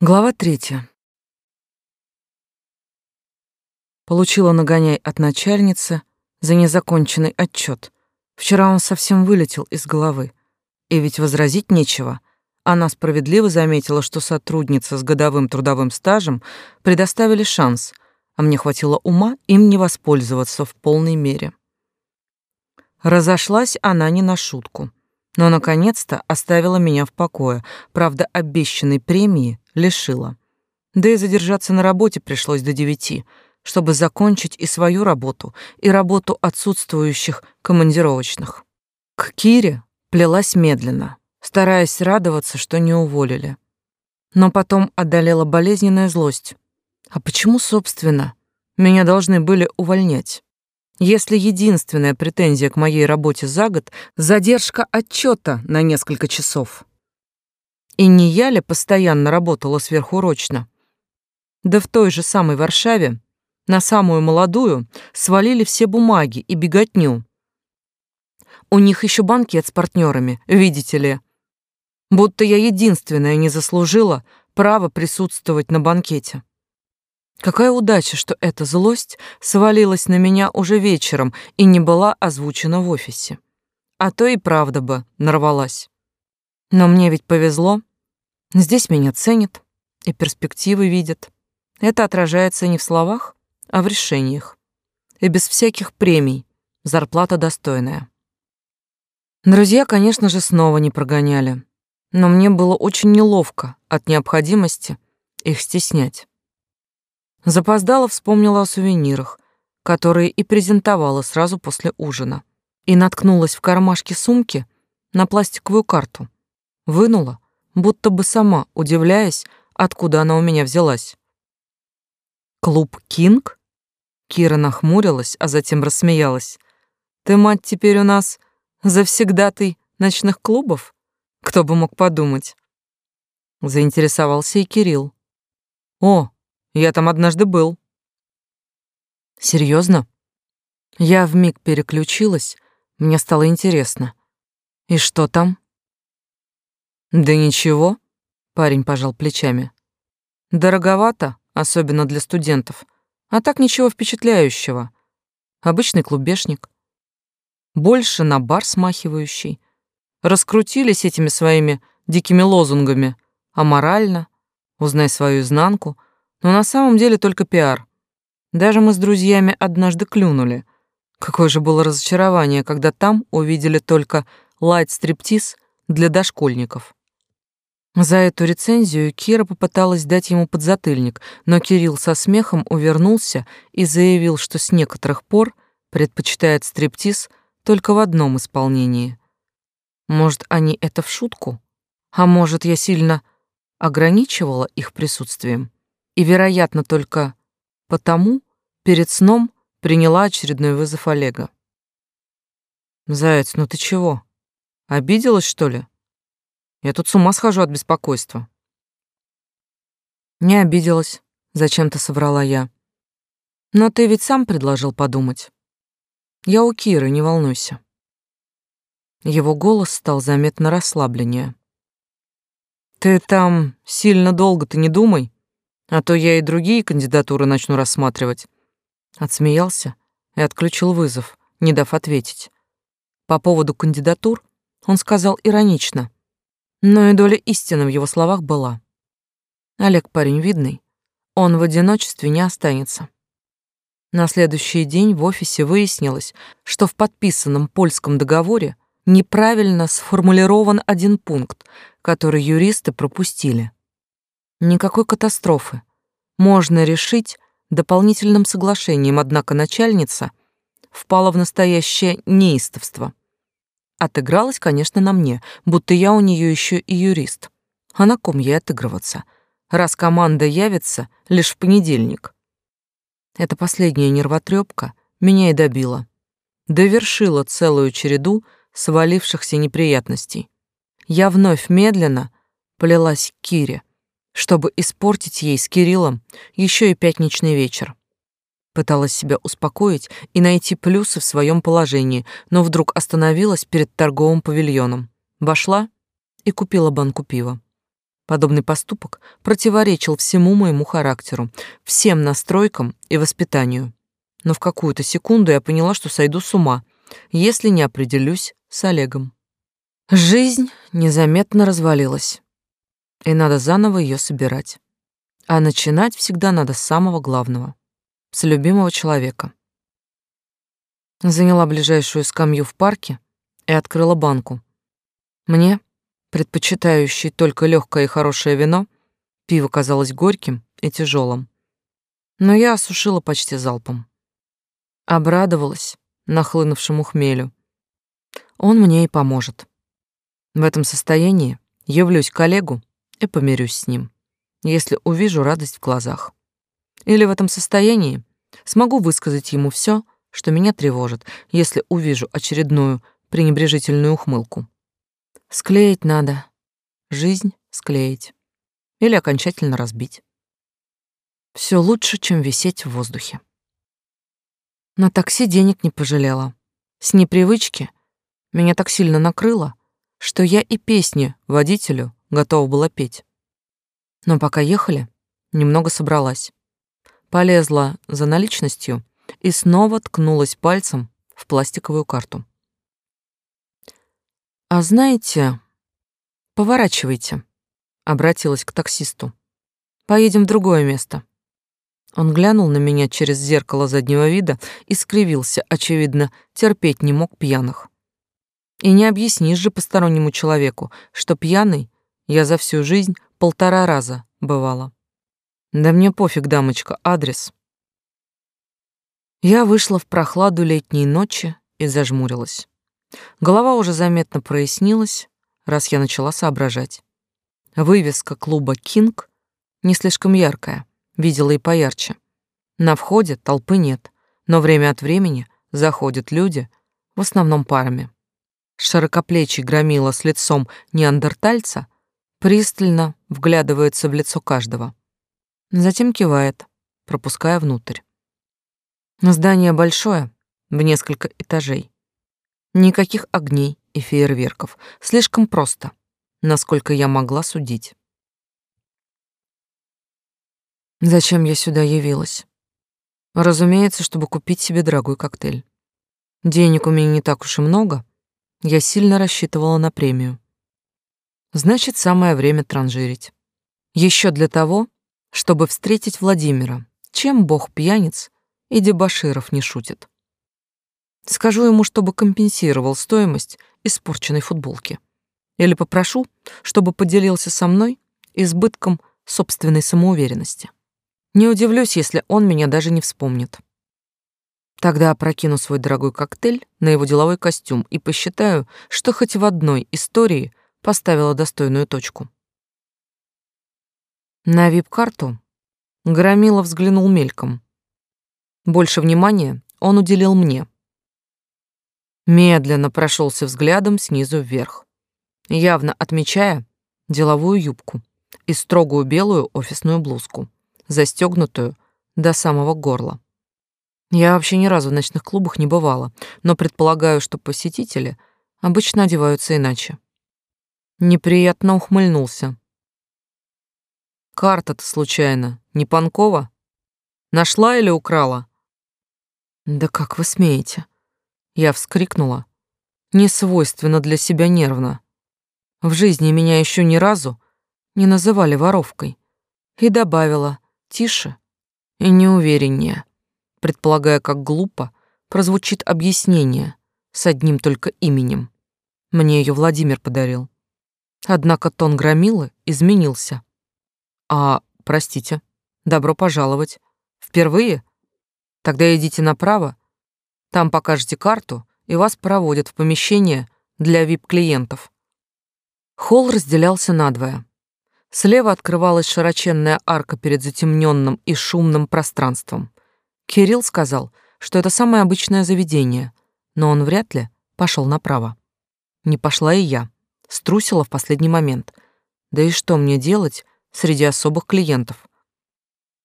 Глава третья. Получила нагоняй от начальницы за незаконченный отчет. Вчера он совсем вылетел из головы. И ведь возразить нечего. Она справедливо заметила, что сотрудница с годовым трудовым стажем предоставили шанс, а мне хватило ума им не воспользоваться в полной мере. Разошлась она не на шутку но наконец-то оставила меня в покое, правда, обещанной премии лишила. Да и задержаться на работе пришлось до девяти, чтобы закончить и свою работу, и работу отсутствующих командировочных. К Кире плелась медленно, стараясь радоваться, что не уволили. Но потом одолела болезненная злость. А почему, собственно, меня должны были увольнять? Если единственная претензия к моей работе за год — задержка отчета на несколько часов. И не я ли постоянно работала сверхурочно? Да в той же самой Варшаве на самую молодую свалили все бумаги и беготню. У них еще банкет с партнерами, видите ли. Будто я единственная не заслужила право присутствовать на банкете. Какая удача, что эта злость свалилась на меня уже вечером и не была озвучена в офисе. А то и правда бы нарвалась. Но мне ведь повезло. Здесь меня ценят и перспективы видят. Это отражается не в словах, а в решениях. И без всяких премий. Зарплата достойная. Друзья, конечно же, снова не прогоняли. Но мне было очень неловко от необходимости их стеснять. Запоздала вспомнила о сувенирах, которые и презентовала сразу после ужина, и наткнулась в кармашке сумки на пластиковую карту. Вынула, будто бы сама, удивляясь, откуда она у меня взялась. «Клуб Кинг?» Кира нахмурилась, а затем рассмеялась. «Ты, мать, теперь у нас завсегдатый ночных клубов? Кто бы мог подумать?» Заинтересовался и Кирилл. «О, я там однажды был. Серьезно? Я вмиг переключилась, мне стало интересно. И что там? Да ничего, парень пожал плечами. Дороговато, особенно для студентов. А так ничего впечатляющего. Обычный клубешник. Больше на бар смахивающий. Раскрутились этими своими дикими лозунгами. Аморально, узнай свою изнанку, но на самом деле только пиар. Даже мы с друзьями однажды клюнули. Какое же было разочарование, когда там увидели только лайт-стриптиз для дошкольников. За эту рецензию Кира попыталась дать ему подзатыльник, но Кирилл со смехом увернулся и заявил, что с некоторых пор предпочитает стриптиз только в одном исполнении. Может, они это в шутку? А может, я сильно ограничивала их присутствием? И, вероятно, только потому перед сном приняла очередной вызов Олега. «Заяц, ну ты чего? Обиделась, что ли? Я тут с ума схожу от беспокойства». «Не обиделась», — зачем-то соврала я. «Но ты ведь сам предложил подумать. Я у Киры, не волнуйся». Его голос стал заметно расслабленнее. «Ты там сильно долго-то не думай. А то я и другие кандидатуры начну рассматривать. Отсмеялся и отключил вызов, не дав ответить. По поводу кандидатур он сказал иронично, но и доля истины в его словах была. Олег парень видный, он в одиночестве не останется. На следующий день в офисе выяснилось, что в подписанном польском договоре неправильно сформулирован один пункт, который юристы пропустили. Никакой катастрофы. Можно решить дополнительным соглашением, однако начальница впала в настоящее неистовство. Отыгралась, конечно, на мне, будто я у нее еще и юрист. А на ком ей отыгрываться, раз команда явится лишь в понедельник? Эта последняя нервотрепка меня и добила. Довершила целую череду свалившихся неприятностей. Я вновь медленно плелась к Кире, чтобы испортить ей с Кириллом еще и пятничный вечер. Пыталась себя успокоить и найти плюсы в своем положении, но вдруг остановилась перед торговым павильоном. Вошла и купила банку пива. Подобный поступок противоречил всему моему характеру, всем настройкам и воспитанию. Но в какую-то секунду я поняла, что сойду с ума, если не определюсь с Олегом. Жизнь незаметно развалилась, и надо заново ее собирать. А начинать всегда надо с самого главного — с любимого человека. Заняла ближайшую скамью в парке и открыла банку. Мне, предпочитающей только легкое и хорошее вино, пиво казалось горьким и тяжелым. Но я осушила почти залпом. Обрадовалась нахлынувшему хмелю. Он мне и поможет. В этом состоянии явлюсь к коллегу и помирюсь с ним, если увижу радость в глазах. Или в этом состоянии смогу высказать ему все, что меня тревожит, если увижу очередную пренебрежительную ухмылку. Склеить надо. Жизнь склеить. Или окончательно разбить. Все лучше, чем висеть в воздухе. На такси денег не пожалела. С непривычки меня так сильно накрыло, что я и песни водителю готова была петь. Но пока ехали, немного собралась. Полезла за наличностью и снова ткнулась пальцем в пластиковую карту. «А знаете, поворачивайте», — обратилась к таксисту. «Поедем в другое место». Он глянул на меня через зеркало заднего вида и скривился, очевидно, терпеть не мог пьяных. И не объяснишь же постороннему человеку, что пьяный я за всю жизнь полтора раза бывала. Да мне пофиг, дамочка, адрес. Я вышла в прохладу летней ночи и зажмурилась. Голова уже заметно прояснилась, раз я начала соображать. Вывеска клуба «Кинг» не слишком яркая, видела и поярче. На входе толпы нет, но время от времени заходят люди, в основном парами. Широкоплечий громила с лицом неандертальца пристально вглядывается в лицо каждого. Затем кивает, пропуская внутрь. Здание большое, в несколько этажей. Никаких огней и фейерверков. Слишком просто, насколько я могла судить. Зачем я сюда явилась? Разумеется, чтобы купить себе дорогой коктейль. Денег у меня не так уж и много, я сильно рассчитывала на премию. Значит, самое время транжирить. Еще для того, чтобы встретить Владимира, чем бог пьяниц и дебоширов не шутит. Скажу ему, чтобы компенсировал стоимость испорченной футболки. Или попрошу, чтобы поделился со мной избытком собственной самоуверенности. Не удивлюсь, если он меня даже не вспомнит. Тогда опрокину свой дорогой коктейль на его деловой костюм и посчитаю, что хоть в одной истории поставила достойную точку. На вип-карту Громила взглянул мельком. Больше внимания он уделил мне. Медленно прошелся взглядом снизу вверх, явно отмечая деловую юбку и строгую белую офисную блузку, застегнутую до самого горла. Я вообще ни разу в ночных клубах не бывала, но предполагаю, что посетители обычно одеваются иначе. Неприятно ухмыльнулся. Карта-то случайно не Панкова? Нашла или украла? Да как вы смеете? Я вскрикнула. Не свойственно для себя нервно. В жизни меня еще ни разу не называли воровкой. И добавила тише и неувереннее предполагая, как глупо прозвучит объяснение с одним только именем. Мне ее Владимир подарил. Однако тон громилы изменился. А, простите, добро пожаловать. Впервые? Тогда идите направо, там покажете карту, и вас проводят в помещение для вип-клиентов. Холл разделялся надвое. Слева открывалась широченная арка перед затемненным и шумным пространством. Кирилл сказал, что это самое обычное заведение, но он вряд ли пошел направо. Не пошла и я, струсила в последний момент. Да и что мне делать среди особых клиентов?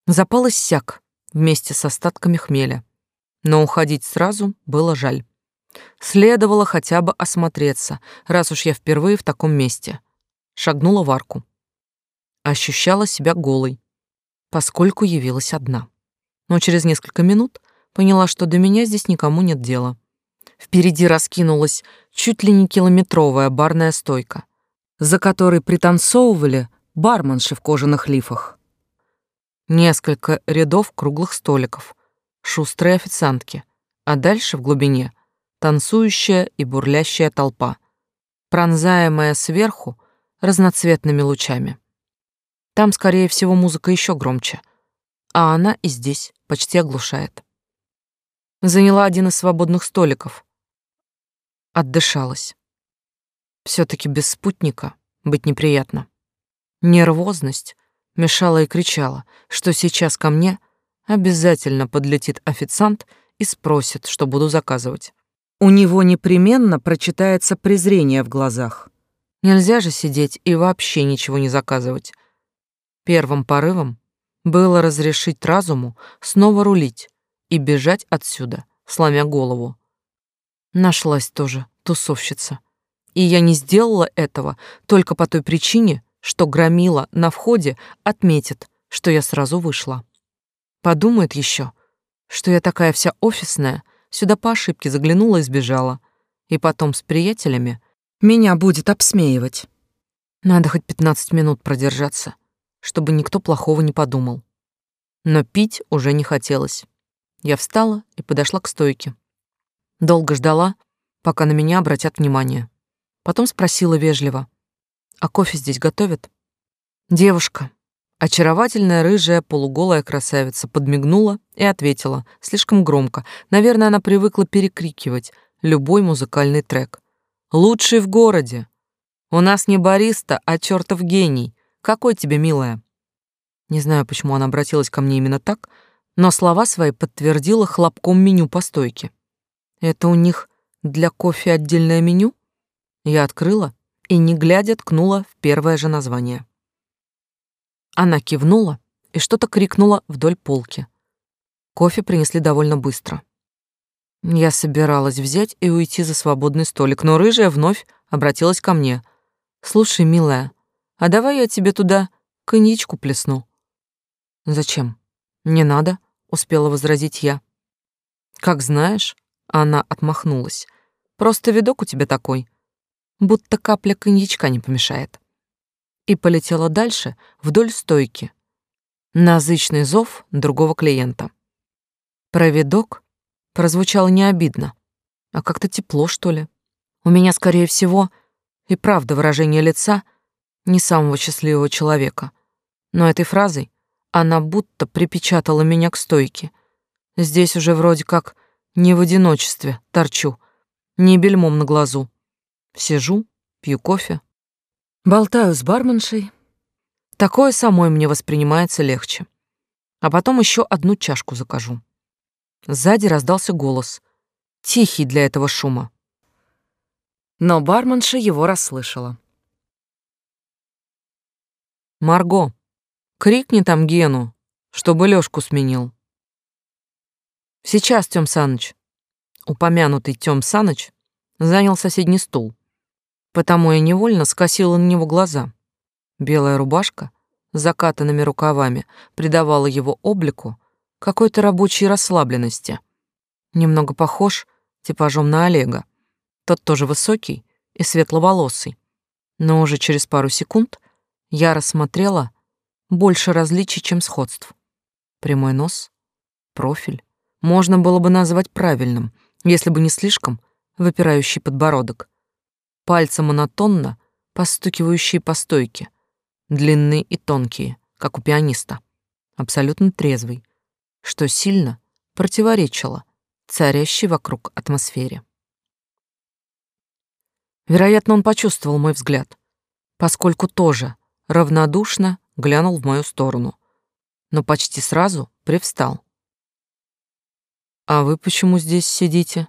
Запал иссяк вместе с остатками хмеля, но уходить сразу было жаль. Следовало хотя бы осмотреться, раз уж я впервые в таком месте. Шагнула в арку. ощущала себя голой, поскольку явилась одна. Но через несколько минут поняла, что до меня здесь никому нет дела. Впереди раскинулась чуть ли не километровая барная стойка, за которой пританцовывали барменши в кожаных лифах. Несколько рядов круглых столиков, шустрые официантки, а дальше в глубине танцующая и бурлящая толпа, пронзаемая сверху разноцветными лучами. Там, скорее всего, музыка еще громче, а она и здесь почти оглушает. Заняла один из свободных столиков. Отдышалась. все таки без спутника быть неприятно. Нервозность мешала и кричала, что сейчас ко мне обязательно подлетит официант и спросит, что буду заказывать. У него непременно прочитается презрение в глазах. Нельзя же сидеть и вообще ничего не заказывать. Первым порывом было разрешить разуму снова рулить и бежать отсюда, сломя голову. Нашлась тоже тусовщица. И я не сделала этого только по той причине, что громила на входе отметит, что я сразу вышла. Подумает еще, что я такая вся офисная, сюда по ошибке заглянула и сбежала. И потом с приятелями меня будет обсмеивать. Надо хоть пятнадцать минут продержаться чтобы никто плохого не подумал. Но пить уже не хотелось. Я встала и подошла к стойке. Долго ждала, пока на меня обратят внимание. Потом спросила вежливо, «А кофе здесь готовят?» Девушка, очаровательная рыжая полуголая красавица, подмигнула и ответила, слишком громко. Наверное, она привыкла перекрикивать любой музыкальный трек. «Лучший в городе! У нас не бариста, а чертов гений. Какой тебе, милая?» Не знаю, почему она обратилась ко мне именно так, но слова свои подтвердила хлопком меню по стойке. «Это у них для кофе отдельное меню?» Я открыла и, не глядя, ткнула в первое же название. Она кивнула и что-то крикнула вдоль полки. Кофе принесли довольно быстро. Я собиралась взять и уйти за свободный столик, но рыжая вновь обратилась ко мне. «Слушай, милая, а давай я тебе туда коньячку плесну. Зачем? Не надо, успела возразить я. Как знаешь, она отмахнулась. Просто видок у тебя такой, будто капля коньячка не помешает. И полетела дальше вдоль стойки. На зычный зов другого клиента. Про видок прозвучало не обидно, а как-то тепло, что ли. У меня, скорее всего, и правда выражение лица — не самого счастливого человека. Но этой фразой она будто припечатала меня к стойке. Здесь уже вроде как не в одиночестве торчу, не бельмом на глазу. Сижу, пью кофе, болтаю с барменшей. Такое самой мне воспринимается легче. А потом еще одну чашку закажу. Сзади раздался голос, тихий для этого шума. Но барменша его расслышала. Марго, крикни там Гену, чтобы Лёшку сменил. Сейчас, Тём Саныч. Упомянутый Тём Саныч занял соседний стул, потому я невольно скосила на него глаза. Белая рубашка с закатанными рукавами придавала его облику какой-то рабочей расслабленности. Немного похож типажом на Олега. Тот тоже высокий и светловолосый. Но уже через пару секунд я рассмотрела больше различий, чем сходств. Прямой нос, профиль можно было бы назвать правильным, если бы не слишком выпирающий подбородок. Пальцы монотонно постукивающие по стойке, длинные и тонкие, как у пианиста, абсолютно трезвый, что сильно противоречило царящей вокруг атмосфере. Вероятно, он почувствовал мой взгляд, поскольку тоже равнодушно глянул в мою сторону, но почти сразу привстал. «А вы почему здесь сидите?»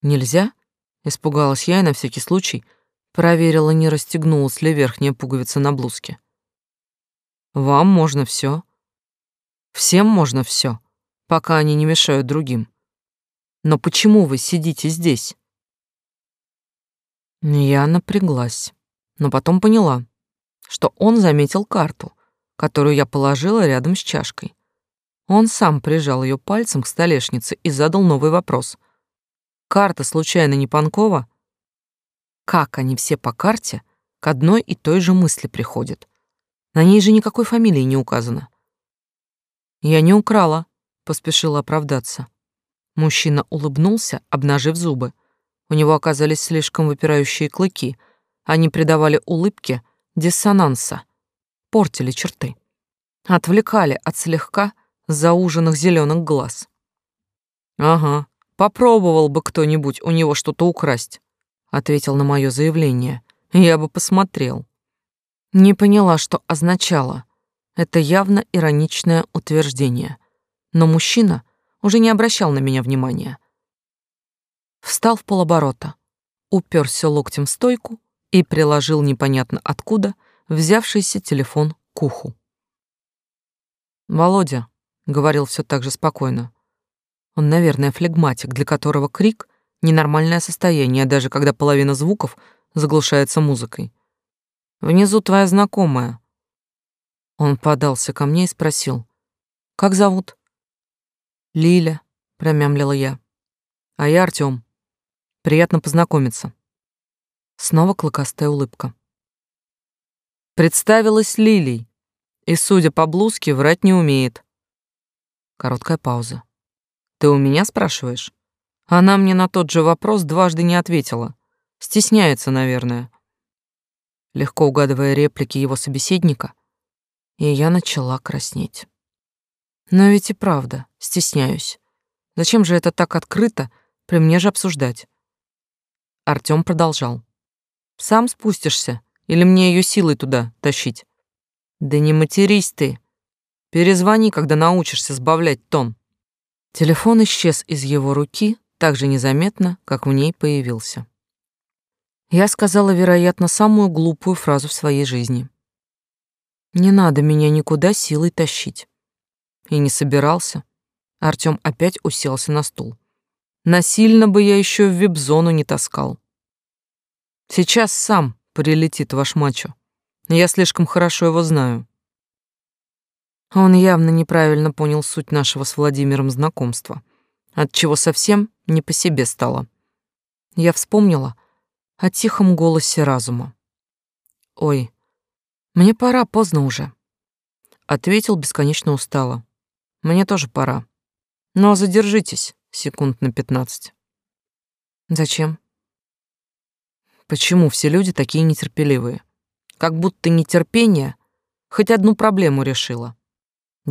«Нельзя?» — испугалась я и на всякий случай проверила, не расстегнулась ли верхняя пуговица на блузке. «Вам можно все. Всем можно все, пока они не мешают другим. Но почему вы сидите здесь?» Я напряглась, но потом поняла что он заметил карту, которую я положила рядом с чашкой. Он сам прижал ее пальцем к столешнице и задал новый вопрос. «Карта случайно не Панкова?» Как они все по карте к одной и той же мысли приходят? На ней же никакой фамилии не указано. «Я не украла», — поспешила оправдаться. Мужчина улыбнулся, обнажив зубы. У него оказались слишком выпирающие клыки. Они придавали улыбке диссонанса, портили черты. Отвлекали от слегка зауженных зеленых глаз. «Ага, попробовал бы кто-нибудь у него что-то украсть», ответил на мое заявление. «Я бы посмотрел». Не поняла, что означало. Это явно ироничное утверждение. Но мужчина уже не обращал на меня внимания. Встал в полоборота, уперся локтем в стойку и приложил непонятно откуда взявшийся телефон к уху. «Володя», — говорил все так же спокойно, он, наверное, флегматик, для которого крик — ненормальное состояние, даже когда половина звуков заглушается музыкой. «Внизу твоя знакомая». Он подался ко мне и спросил, «Как зовут?» «Лиля», — промямлила я. «А я Артём. Приятно познакомиться». Снова клыкастая улыбка. Представилась Лилей, и, судя по блузке, врать не умеет. Короткая пауза. «Ты у меня спрашиваешь?» Она мне на тот же вопрос дважды не ответила. Стесняется, наверное. Легко угадывая реплики его собеседника, и я начала краснеть. Но ведь и правда, стесняюсь. Зачем же это так открыто, при мне же обсуждать? Артём продолжал. Сам спустишься или мне её силой туда тащить? Да не матерись ты. Перезвони, когда научишься сбавлять тон. Телефон исчез из его руки так же незаметно, как в ней появился. Я сказала, вероятно, самую глупую фразу в своей жизни. Не надо меня никуда силой тащить. И не собирался. Артём опять уселся на стул. Насильно бы я еще в вип-зону не таскал. Сейчас сам прилетит ваш мачо. Я слишком хорошо его знаю. Он явно неправильно понял суть нашего с Владимиром знакомства, от чего совсем не по себе стало. Я вспомнила о тихом голосе разума. Ой, мне пора, поздно уже. Ответил бесконечно устало. Мне тоже пора. Но задержитесь секунд на пятнадцать. Зачем? Почему все люди такие нетерпеливые? Как будто нетерпение хоть одну проблему решило.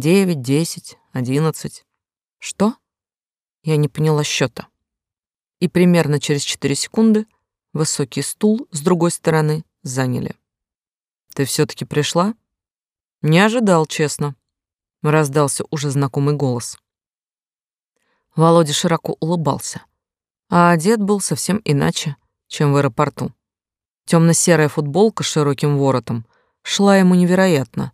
Девять, десять, одиннадцать. Что? Я не поняла счета. И примерно через четыре секунды высокий стул с другой стороны заняли. Ты все таки пришла? Не ожидал, честно раздался уже знакомый голос. Володя широко улыбался, а одет был совсем иначе, чем в аэропорту. Темно-серая футболка с широким воротом шла ему невероятно.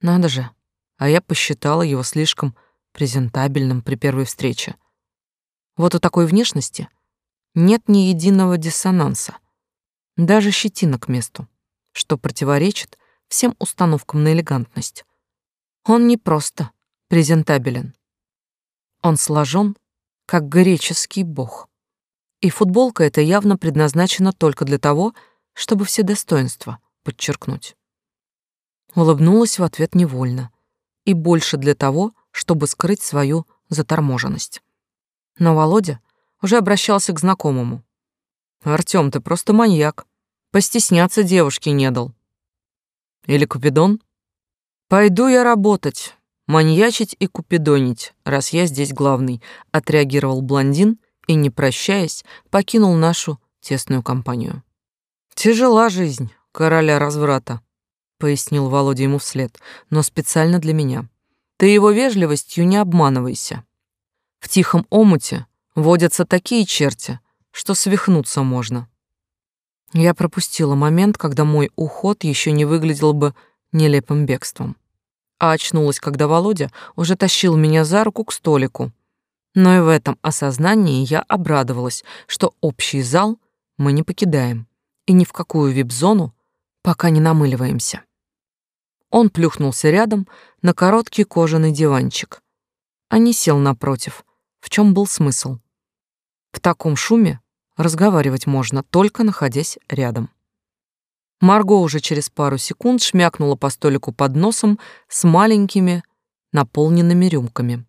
Надо же, а я посчитала его слишком презентабельным при первой встрече. Вот у такой внешности нет ни единого диссонанса, даже щетина к месту, что противоречит всем установкам на элегантность. Он не просто презентабелен. Он сложен, как греческий бог. И футболка эта явно предназначена только для того, чтобы все достоинства подчеркнуть. Улыбнулась в ответ невольно, и больше для того, чтобы скрыть свою заторможенность. Но Володя уже обращался к знакомому. «Артём, ты просто маньяк. Постесняться девушке не дал». «Или Купидон?» «Пойду я работать, маньячить и купидонить, раз я здесь главный», — отреагировал блондин и, не прощаясь, покинул нашу тесную компанию. «Тяжела жизнь короля разврата», — пояснил Володя ему вслед, но специально для меня. «Ты его вежливостью не обманывайся. В тихом омуте водятся такие черти, что свихнуться можно». Я пропустила момент, когда мой уход еще не выглядел бы нелепым бегством. А очнулась, когда Володя уже тащил меня за руку к столику. Но и в этом осознании я обрадовалась, что общий зал мы не покидаем и ни в какую вип-зону пока не намыливаемся. Он плюхнулся рядом на короткий кожаный диванчик, а не сел напротив. В чем был смысл? В таком шуме разговаривать можно, только находясь рядом. Марго уже через пару секунд шмякнула по столику под носом с маленькими наполненными рюмками.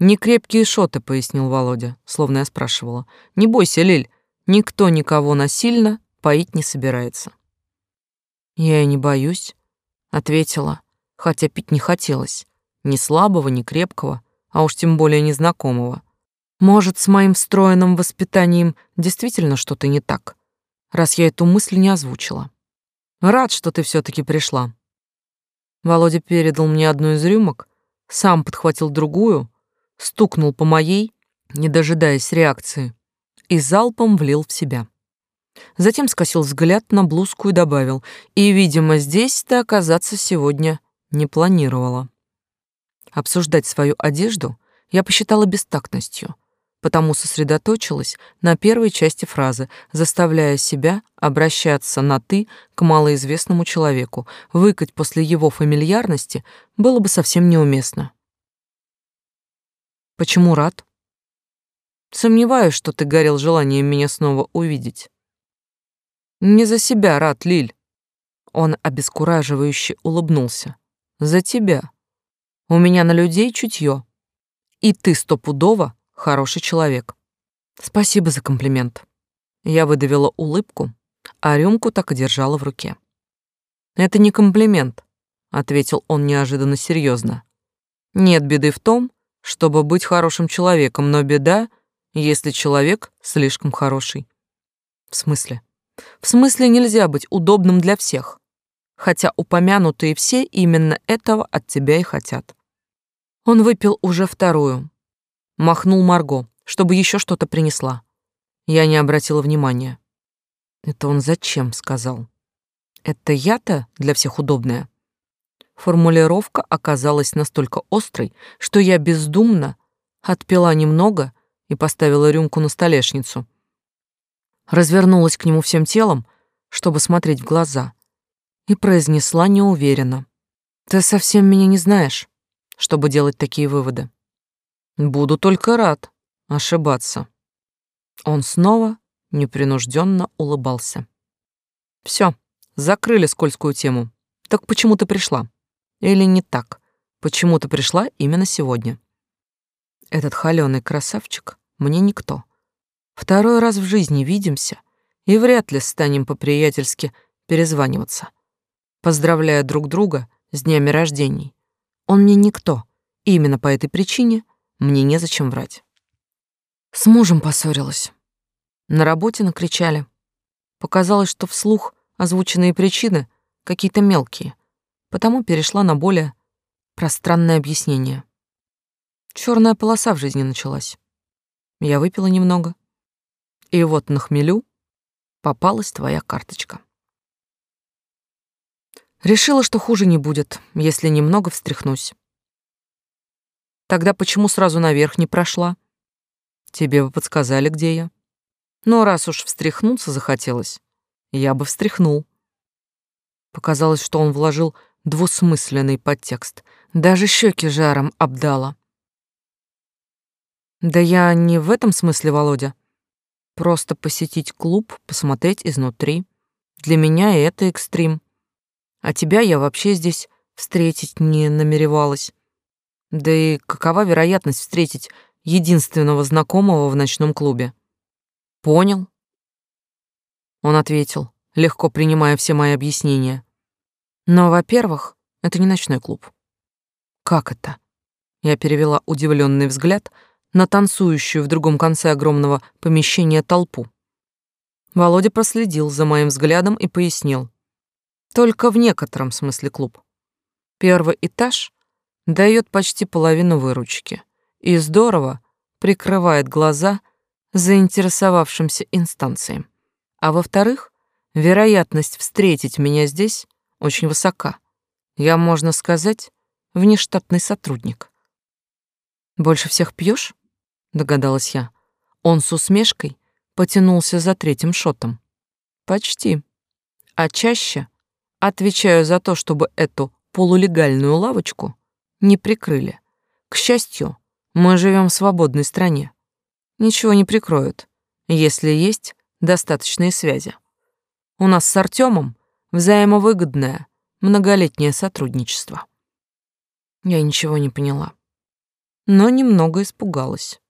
«Не крепкие шоты», — пояснил Володя, словно я спрашивала. «Не бойся, Лиль, никто никого насильно поить не собирается». «Я и не боюсь», — ответила, хотя пить не хотелось. Ни слабого, ни крепкого, а уж тем более незнакомого. Может, с моим встроенным воспитанием действительно что-то не так, раз я эту мысль не озвучила. Рад, что ты все таки пришла. Володя передал мне одну из рюмок, сам подхватил другую, стукнул по моей, не дожидаясь реакции, и залпом влил в себя. Затем скосил взгляд на блузку и добавил, и, видимо, здесь ты оказаться сегодня не планировала. Обсуждать свою одежду я посчитала бестактностью, потому сосредоточилась на первой части фразы, заставляя себя обращаться на «ты» к малоизвестному человеку. Выкать после его фамильярности было бы совсем неуместно. Почему рад? Сомневаюсь, что ты горел желанием меня снова увидеть. Не за себя рад, Лиль. Он обескураживающе улыбнулся. За тебя. У меня на людей чутье. И ты стопудово хороший человек. Спасибо за комплимент. Я выдавила улыбку, а рюмку так и держала в руке. Это не комплимент, ответил он неожиданно серьезно. Нет беды в том, чтобы быть хорошим человеком, но беда, если человек слишком хороший. В смысле? В смысле нельзя быть удобным для всех, хотя упомянутые все именно этого от тебя и хотят. Он выпил уже вторую. Махнул Марго, чтобы еще что-то принесла. Я не обратила внимания. Это он зачем сказал? Это я-то для всех удобная? Формулировка оказалась настолько острой, что я бездумно отпила немного и поставила рюмку на столешницу. Развернулась к нему всем телом, чтобы смотреть в глаза, и произнесла неуверенно. «Ты совсем меня не знаешь, чтобы делать такие выводы. Буду только рад ошибаться». Он снова непринужденно улыбался. Все, закрыли скользкую тему. Так почему ты пришла? Или не так? Почему ты пришла именно сегодня? Этот холёный красавчик мне никто. Второй раз в жизни видимся и вряд ли станем по-приятельски перезваниваться, поздравляя друг друга с днями рождений. Он мне никто, и именно по этой причине мне незачем врать. С мужем поссорилась. На работе накричали. Показалось, что вслух озвученные причины какие-то мелкие, потому перешла на более пространное объяснение. Черная полоса в жизни началась. Я выпила немного. И вот на хмелю попалась твоя карточка. Решила, что хуже не будет, если немного встряхнусь. Тогда почему сразу наверх не прошла? Тебе бы подсказали, где я. Но раз уж встряхнуться захотелось, я бы встряхнул. Показалось, что он вложил двусмысленный подтекст. Даже щеки жаром обдала. Да я не в этом смысле, Володя. Просто посетить клуб, посмотреть изнутри. Для меня это экстрим. А тебя я вообще здесь встретить не намеревалась. Да и какова вероятность встретить единственного знакомого в ночном клубе? Понял? Он ответил, легко принимая все мои объяснения. Но, во-первых, это не ночной клуб. Как это? Я перевела удивленный взгляд на танцующую в другом конце огромного помещения толпу. Володя проследил за моим взглядом и пояснил. Только в некотором смысле клуб. Первый этаж дает почти половину выручки и здорово прикрывает глаза заинтересовавшимся инстанциям. А во-вторых, вероятность встретить меня здесь очень высока. Я, можно сказать, внештатный сотрудник. Больше всех пьешь? Догадалась я. Он с усмешкой потянулся за третьим шотом. Почти. А чаще отвечаю за то, чтобы эту полулегальную лавочку не прикрыли. К счастью, мы живем в свободной стране. Ничего не прикроют, если есть достаточные связи. У нас с Артемом взаимовыгодное многолетнее сотрудничество. Я ничего не поняла, но немного испугалась.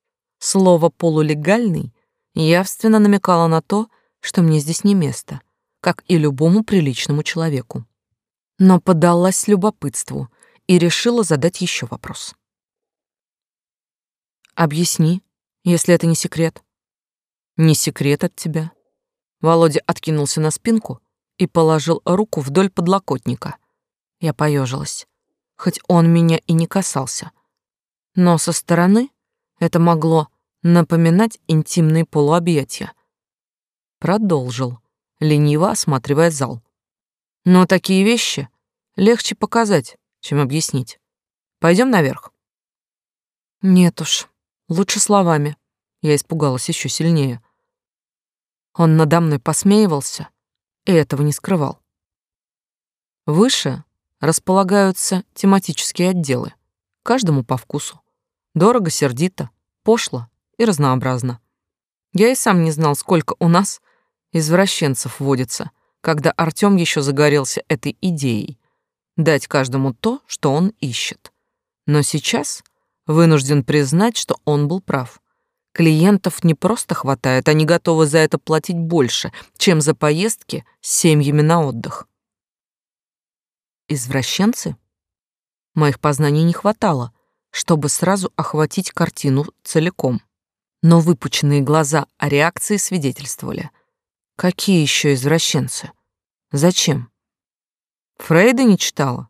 Слово «полулегальный» явственно намекало на то, что мне здесь не место, как и любому приличному человеку. Но поддалась любопытству и решила задать еще вопрос. «Объясни, если это не секрет». «Не секрет от тебя». Володя откинулся на спинку и положил руку вдоль подлокотника. Я поежилась, хоть он меня и не касался. Но со стороны это могло напоминать интимные полуобъятия. Продолжил, лениво осматривая зал. Но такие вещи легче показать, чем объяснить. Пойдем наверх. Нет уж, лучше словами. Я испугалась еще сильнее. Он надо мной посмеивался и этого не скрывал. Выше располагаются тематические отделы, каждому по вкусу. Дорого, сердито, пошло и разнообразно. Я и сам не знал, сколько у нас извращенцев водится, когда Артём еще загорелся этой идеей дать каждому то, что он ищет. Но сейчас вынужден признать, что он был прав. Клиентов не просто хватает, они готовы за это платить больше, чем за поездки с семьями на отдых. Извращенцы? Моих познаний не хватало, чтобы сразу охватить картину целиком. Но выпученные глаза о реакции свидетельствовали. Какие еще извращенцы? Зачем? Фрейда не читала?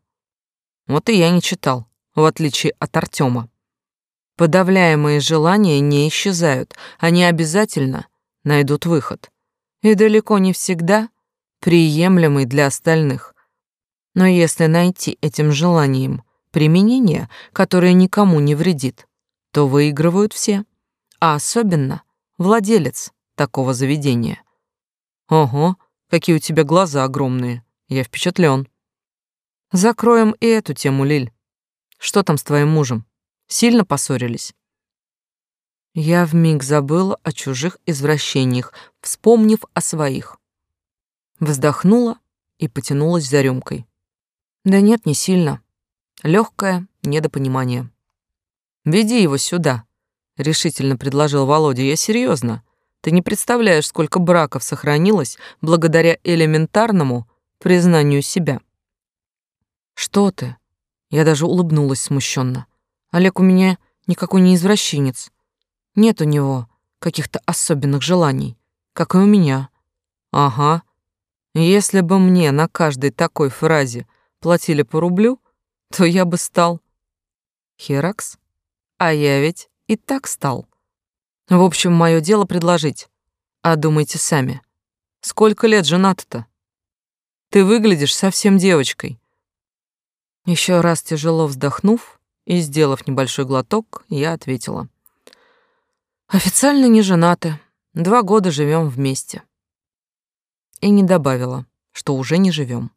Вот и я не читал, в отличие от Артема. Подавляемые желания не исчезают, они обязательно найдут выход. И далеко не всегда приемлемый для остальных. Но если найти этим желанием применение, которое никому не вредит, то выигрывают все, а особенно владелец такого заведения. Ого, какие у тебя глаза огромные, я впечатлен. Закроем и эту тему, Лиль. Что там с твоим мужем? Сильно поссорились?» Я вмиг забыла о чужих извращениях, вспомнив о своих. Вздохнула и потянулась за рюмкой. Да нет, не сильно. Легкое недопонимание. «Веди его сюда», — решительно предложил Володя. «Я серьезно. Ты не представляешь, сколько браков сохранилось благодаря элементарному признанию себя». «Что ты?» Я даже улыбнулась смущенно. Олег у меня никакой не извращенец. Нет у него каких-то особенных желаний, как и у меня. Ага. Если бы мне на каждой такой фразе платили по рублю, то я бы стал... Херакс? А я ведь и так стал. В общем, мое дело предложить. А думайте сами. Сколько лет женат-то? Ты выглядишь совсем девочкой. Еще раз тяжело вздохнув, и, сделав небольшой глоток, я ответила. «Официально не женаты. Два года живем вместе». И не добавила, что уже не живем.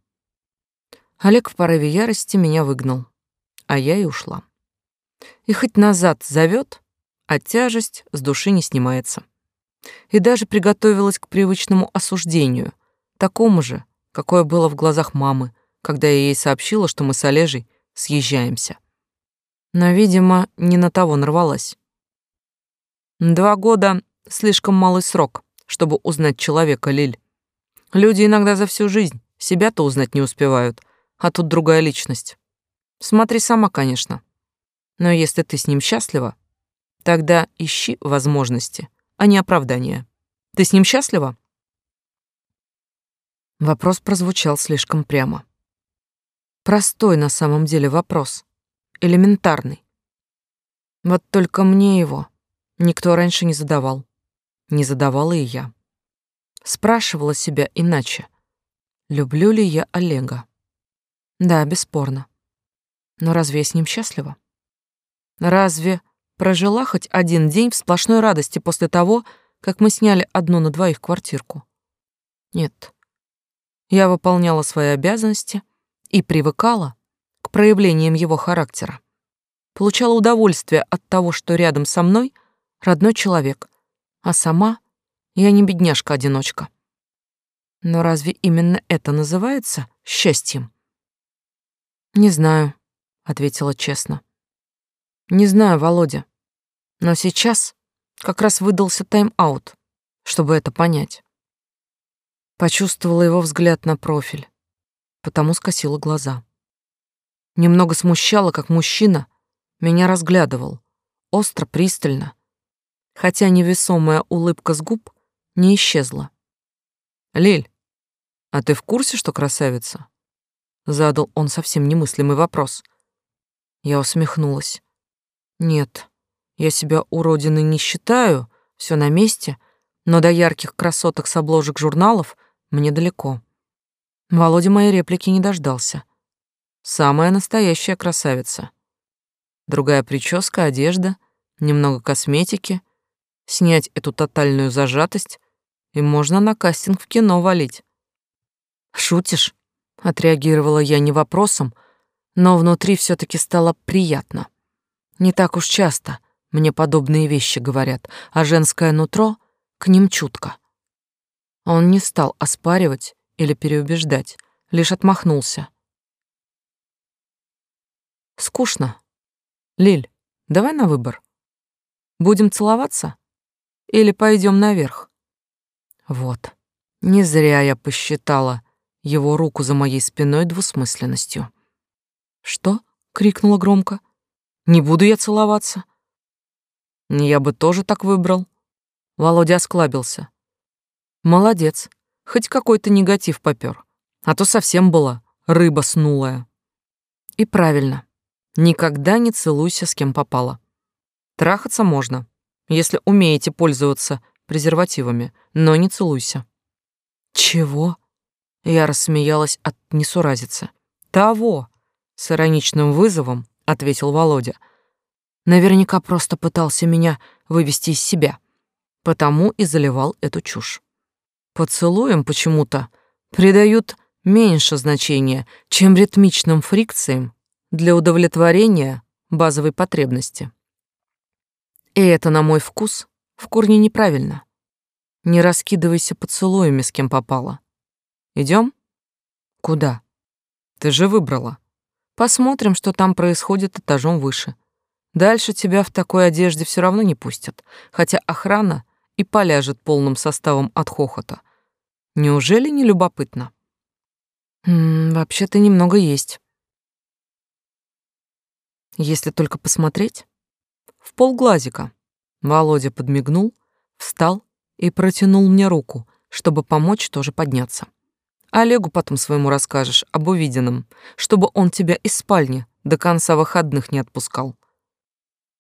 Олег в порыве ярости меня выгнал, а я и ушла. И хоть назад зовет, а тяжесть с души не снимается. И даже приготовилась к привычному осуждению, такому же, какое было в глазах мамы, когда я ей сообщила, что мы с Олежей съезжаемся но, видимо, не на того нарвалась. Два года — слишком малый срок, чтобы узнать человека, Лиль. Люди иногда за всю жизнь себя-то узнать не успевают, а тут другая личность. Смотри сама, конечно. Но если ты с ним счастлива, тогда ищи возможности, а не оправдания. Ты с ним счастлива? Вопрос прозвучал слишком прямо. Простой на самом деле вопрос элементарный. Вот только мне его никто раньше не задавал. Не задавала и я. Спрашивала себя иначе. Люблю ли я Олега? Да, бесспорно. Но разве я с ним счастлива? Разве прожила хоть один день в сплошной радости после того, как мы сняли одну на двоих квартирку? Нет. Я выполняла свои обязанности и привыкала к проявлениям его характера. Получала удовольствие от того, что рядом со мной родной человек, а сама я не бедняжка-одиночка. Но разве именно это называется счастьем? Не знаю, ответила честно. Не знаю, Володя. Но сейчас как раз выдался тайм-аут, чтобы это понять. Почувствовала его взгляд на профиль, потому скосила глаза. Немного смущало, как мужчина меня разглядывал, остро, пристально, хотя невесомая улыбка с губ не исчезла. «Лиль, а ты в курсе, что красавица?» Задал он совсем немыслимый вопрос. Я усмехнулась. «Нет, я себя уродиной не считаю, все на месте, но до ярких красоток с обложек журналов мне далеко. Володя моей реплики не дождался. Самая настоящая красавица. Другая прическа, одежда, немного косметики, снять эту тотальную зажатость, и можно на кастинг в кино валить. «Шутишь?» — отреагировала я не вопросом, но внутри все таки стало приятно. Не так уж часто мне подобные вещи говорят, а женское нутро к ним чутко. Он не стал оспаривать или переубеждать, лишь отмахнулся. Скучно. Лиль, давай на выбор. Будем целоваться или пойдем наверх? Вот. Не зря я посчитала его руку за моей спиной двусмысленностью. Что? крикнула громко. Не буду я целоваться. Я бы тоже так выбрал. Володя осклабился. Молодец. Хоть какой-то негатив попёр. А то совсем была рыба снулая. И правильно. Никогда не целуйся с кем попало. Трахаться можно, если умеете пользоваться презервативами, но не целуйся. Чего? Я рассмеялась от несуразицы. Того, с ироничным вызовом ответил Володя. Наверняка просто пытался меня вывести из себя, потому и заливал эту чушь. Поцелуям почему-то придают меньше значения, чем ритмичным фрикциям для удовлетворения базовой потребности. И это, на мой вкус, в корне неправильно. Не раскидывайся поцелуями с кем попало. Идем? Куда? Ты же выбрала. Посмотрим, что там происходит этажом выше. Дальше тебя в такой одежде все равно не пустят, хотя охрана и поляжет полным составом от хохота. Неужели не любопытно? Вообще-то немного есть. Если только посмотреть. В полглазика. Володя подмигнул, встал и протянул мне руку, чтобы помочь тоже подняться. Олегу потом своему расскажешь об увиденном, чтобы он тебя из спальни до конца выходных не отпускал.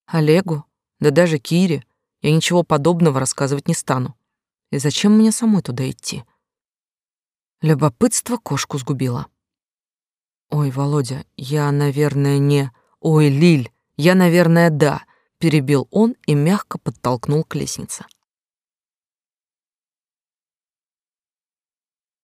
Олегу, да даже Кире, я ничего подобного рассказывать не стану. И зачем мне самой туда идти? Любопытство кошку сгубило. Ой, Володя, я, наверное, не... Ой, Лиль, я, наверное, да, перебил он и мягко подтолкнул к лестнице.